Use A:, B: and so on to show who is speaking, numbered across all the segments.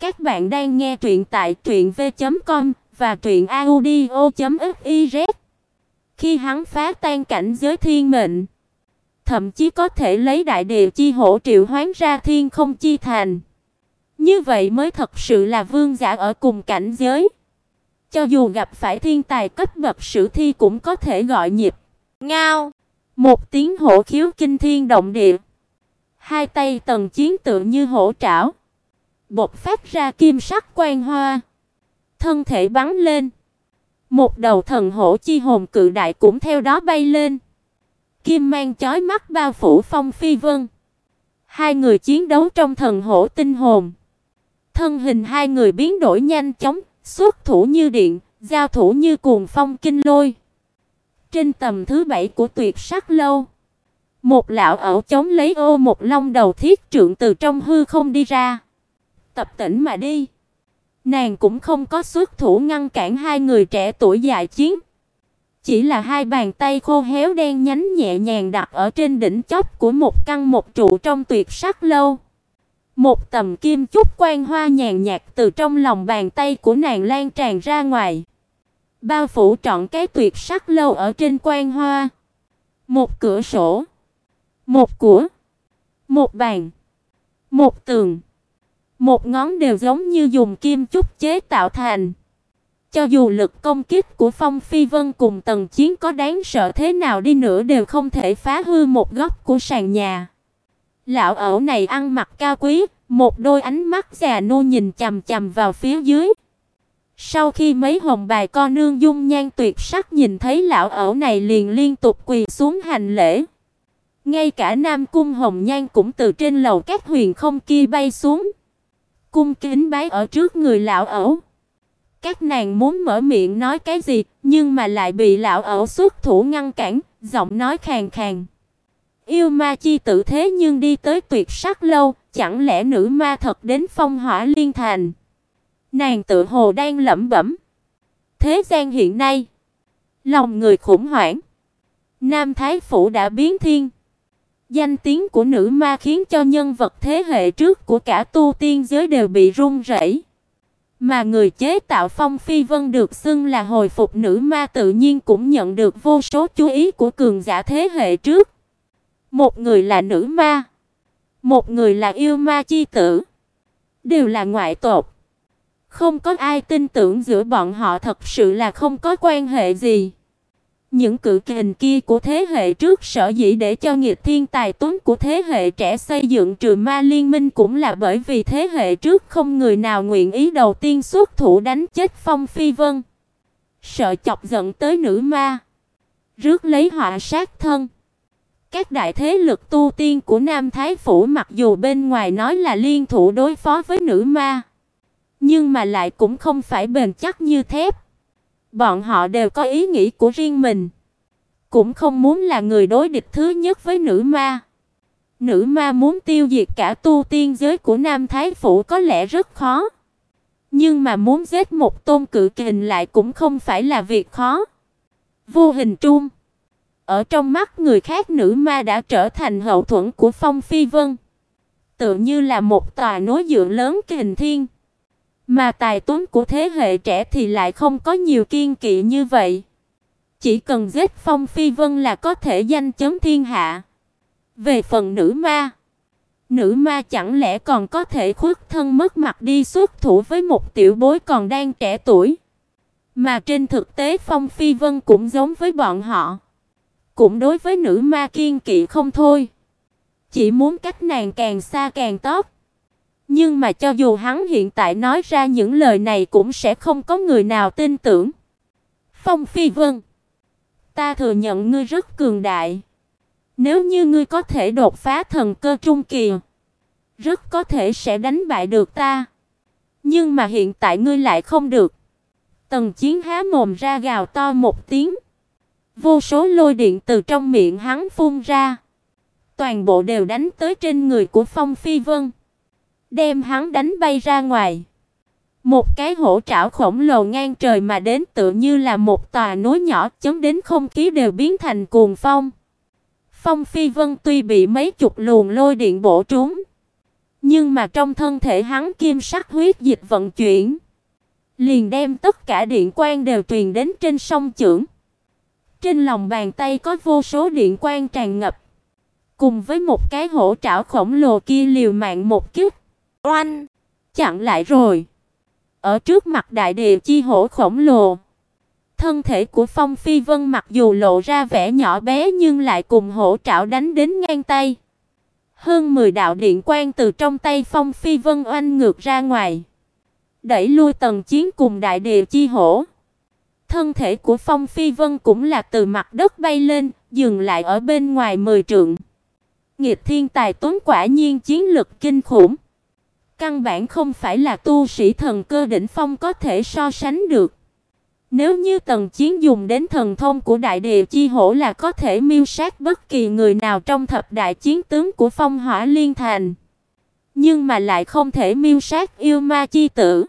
A: Các bạn đang nghe truyện tại truyệnv.com và truyệnaudio.fiz. Khi hắn phá tan cảnh giới thiên mệnh, thậm chí có thể lấy đại địa chi hổ triệu hoán ra thiên không chi thành. Như vậy mới thật sự là vương giả ở cùng cảnh giới. Cho dù gặp phải thiên tài cấp bậc sử thi cũng có thể gọi nhịp. Ngao, một tiếng hổ khiếu kinh thiên động địa. Hai tay tần chiến tự như hổ trảo, bộc phát ra kim sắc quang hoa, thân thể bắn lên. Một đầu thần hổ chi hồn cự đại cũng theo đó bay lên. Kim mang chói mắt bao phủ Phong Phi Vân. Hai người chiến đấu trong thần hổ tinh hồn. Thân hình hai người biến đổi nhanh chóng, xuất thủ như điện, giao thủ như cuồng phong kinh lôi. Trên tầm thứ bảy của Tuyệt Sắc lâu, một lão ẩu chống lấy ô một long đầu thiết trượng từ trong hư không đi ra. Tập tỉnh mà đi. Nàng cũng không có xuất thủ ngăn cản hai người trẻ tuổi dại chiến. Chỉ là hai bàn tay khô héo đen nhánh nhẹ nhàng đặt ở trên đỉnh chóp của một căn một trụ trong tuyệt sắc lâu. Một tầm kim chúc quang hoa nhàn nhạt từ trong lòng bàn tay của nàng lan tràn ra ngoài. Bao phủ trọn cái tuyệt sắc lâu ở trên quang hoa. Một cửa sổ, một cửa, một bàn, một tường, một ngón đều giống như dùng kim chúc chế tạo thành. Cho dù lực công kích của Phong Phi Vân cùng Tần Chiến có đáng sợ thế nào đi nữa đều không thể phá hư một góc của sàn nhà. Lão ẩu này ăn mặc cao quý, một đôi ánh mắt già nô nhìn chằm chằm vào phía dưới. Sau khi mấy hồng bài co nương dung nhan tuyệt sắc nhìn thấy lão ẩu này liền liên tục quỳ xuống hành lễ. Ngay cả Nam cung Hồng Nhan cũng từ trên lầu các huyền không kia bay xuống, cung kính bái ở trước người lão ẩu. Các nàng muốn mở miệng nói cái gì, nhưng mà lại bị lão ẩu xuất thủ ngăn cản, giọng nói khàn khàn. Yêu ma chi tử thế nhưng đi tới tuyệt sắc lâu, chẳng lẽ nữ ma thật đến phong hỏa liên thành? Nàng tự hồ đang lẩm bẩm. Thế gian hiện nay, lòng người khủng hoảng. Nam thái phủ đã biến thiên. Danh tiếng của nữ ma khiến cho nhân vật thế hệ trước của cả tu tiên giới đều bị run rẩy. Mà người chế tạo Phong Phi Vân được xưng là hồi phục nữ ma tự nhiên cũng nhận được vô số chú ý của cường giả thế hệ trước. Một người là nữ ma, một người là yêu ma chi tử, đều là ngoại tộc. Không có ai tin tưởng giữa bọn họ thật sự là không có quan hệ gì. Những cự kình kia của thế hệ trước sở dĩ để cho nghiệt thiên tài tuấn của thế hệ trẻ xây dựng trừ ma liên minh cũng là bởi vì thế hệ trước không người nào nguyện ý đầu tiên xuất thủ đánh chết Phong Phi Vân. Sợ chọc giận tới nữ ma, rước lấy họa sát thân. Các đại thế lực tu tiên của Nam Thái phủ mặc dù bên ngoài nói là liên thủ đối phó với nữ ma, nhưng mà lại cũng không phải bền chắc như thép. Bọn họ đều có ý nghĩ của riêng mình, cũng không muốn là người đối địch thứ nhất với nữ ma. Nữ ma muốn tiêu diệt cả tu tiên giới của Nam Thái phủ có lẽ rất khó, nhưng mà muốn giết một tôn cự kình lại cũng không phải là việc khó. Vô hình trung, ở trong mắt người khác nữ ma đã trở thành hậu thuẫn của Phong Phi Vân, tựa như là một tòa núi dựa lớn kình thiên. Mà tài tuấn của thế hệ trẻ thì lại không có nhiều kiên kỵ như vậy. Chỉ cần giết Phong Phi Vân là có thể danh chấn thiên hạ. Về phần nữ ma, nữ ma chẳng lẽ còn có thể khuất thân mất mặt đi xuất thủ với một tiểu bối còn đang trẻ tuổi. Mà trên thực tế Phong Phi Vân cũng giống với bọn họ, cũng đối với nữ ma kiên kỵ không thôi. Chỉ muốn cách nàng càng xa càng tốt. Nhưng mà cho dù hắn hiện tại nói ra những lời này cũng sẽ không có người nào tin tưởng. Phong Phi Vân, ta thừa nhận ngươi rất cường đại. Nếu như ngươi có thể đột phá thần cơ trung kỳ, rất có thể sẽ đánh bại được ta. Nhưng mà hiện tại ngươi lại không được. Tần Chiến há mồm ra gào to một tiếng. Vô số lôi điện từ trong miệng hắn phun ra, toàn bộ đều đánh tới trên người của Phong Phi Vân đem hắn đánh bay ra ngoài. Một cái hổ trảo khổng lồ ngang trời mà đến tựa như là một tòa núi nhỏ, chấm đến không khí đều biến thành cuồng phong. Phong Phi Vân tuy bị mấy chục luồng lôi điện bổ trúng, Nhưng mà trong thân thể hắn kim sắc huyết dịch vận chuyển, liền đem tất cả điện quang đều truyền đến trên sông chưởng. Trên lòng bàn tay có vô số điện quang tràn ngập, cùng với một cái hổ trảo khổng lồ kia liều mạng một kích. Oanh! Chặn lại rồi. Ở trước mặt đại địa chi hổ khổng lồ, thân thể của Phong Phi Vân mặc dù lộ ra vẻ nhỏ bé nhưng lại cùng hổ trảo đánh đến ngang tay. Hơn 10 đạo điện quang từ trong tay Phong Phi Vân oanh ngược ra ngoài, đẩy lui tầng chiến cùng đại địa chi hổ. Thân thể của Phong Phi Vân cũng là từ mặt đất bay lên, dừng lại ở bên ngoài 10 trượng. Nghiệt thiên tài tuấn quả nhiên chiến lực kinh khủng. Căn bản không phải là tu sĩ thần cơ đỉnh phong có thể so sánh được. Nếu như tần chiến dùng đến thần thông của đại địa chi hổ là có thể miêu sát bất kỳ người nào trong thập đại chiến tướng của phong hỏa liên thành. Nhưng mà lại không thể miêu sát yêu ma chi tử.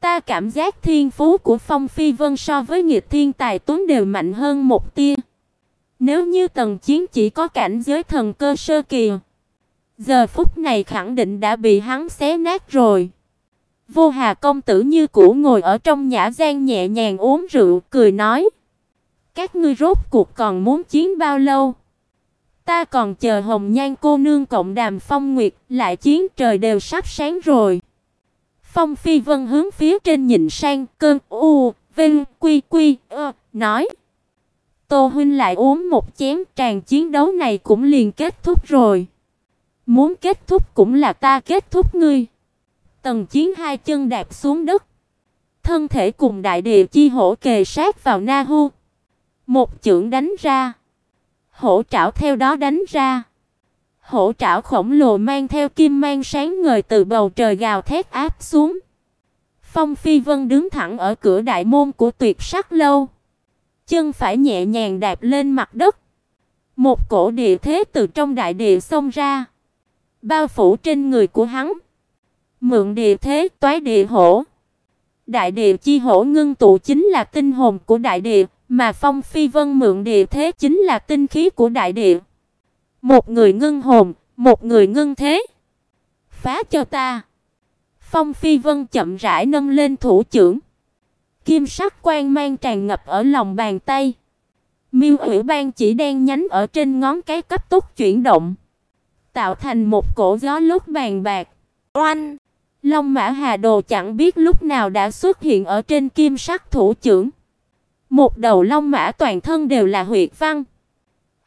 A: Ta cảm giác thiên phú của Phong Phi Vân so với nghịch thiên tài tuấn đều mạnh hơn một tia. Nếu như tần chiến chỉ có cảnh giới thần cơ sơ kỳ, giờ phút này khẳng định đã bị hắn xé nát rồi. Vô Hà công tử như cũ ngồi ở trong nhã gian nhẹ nhàng uống rượu, cười nói: "Các ngươi rốt cuộc còn muốn chiến bao lâu? Ta còn chờ Hồng Nhan cô nương cộng đàm phong nguyệt, lại chiến trời đều sắp sáng rồi." Phong Phi Vân hướng phía trên nhìn sang, cơn u, vinh, quy quy, ơ, nói: "Tô huynh lại uống một chén, tràn chiến đấu này cũng liền kết thúc rồi. Muốn kết thúc cũng là ta kết thúc ngươi." Tần Chiến hai chân đạp xuống đất, thân thể cùng đại địa chi hổ kề sát vào Na Hu. Một chưởng đánh ra, hổ trảo theo đó đánh ra. Hổ trảo khổng lồ mang theo kim mang sáng ngời từ bầu trời gào thét áp xuống. Phong Phi Vân đứng thẳng ở cửa đại môn của Tuyệt Sắc lâu, chân phải nhẹ nhàng đạp lên mặt đất. Một cổ địa thế từ trong đại địa xông ra, bao phủ trên người của hắn. Mượn địa thế toái địa hổ. Đại địa chi hổ ngưng tụ chính là tinh hồn của đại địa, mà Phong Phi Vân mượn địa thế chính là tinh khí của đại địa. Một người ngưng hồn, một người ngưng thế. Phá cho ta. Phong Phi Vân chậm rãi nâng lên thủ trưởng. Kim sắc quang mang tràn ngập ở lòng bàn tay. Miêu Ủy ban chỉ đen nhánh ở trên ngón cái cấp tốc chuyển động, tạo thành một cổ gió lúc bàn bạc. Oanh! Long Mã Hà Đồ chẳng biết lúc nào đã xuất hiện ở trên kim sắc thủ trưởng. Một đầu long mã toàn thân đều là huyệt văn.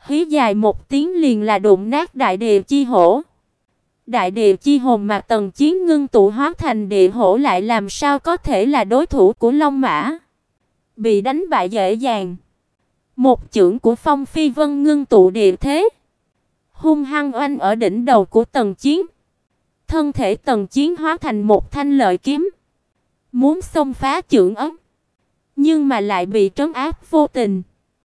A: Hí dài một tiếng liền là đụng nát đại địa chi hổ. Đại địa chi hồn mà tần chiến ngưng tụ hóa thành địa hổ lại làm sao có thể là đối thủ của long mã. Bị đánh bại dễ dàng. Một chưởng của Phong Phi Vân ngưng tụ địa thế, hung hăng oanh ở đỉnh đầu của tần chiến. Thân thể Tần Chiến hóa thành một thanh lợi kiếm, muốn xông phá chưởng ấm, nhưng mà lại bị trấn áp vô tình.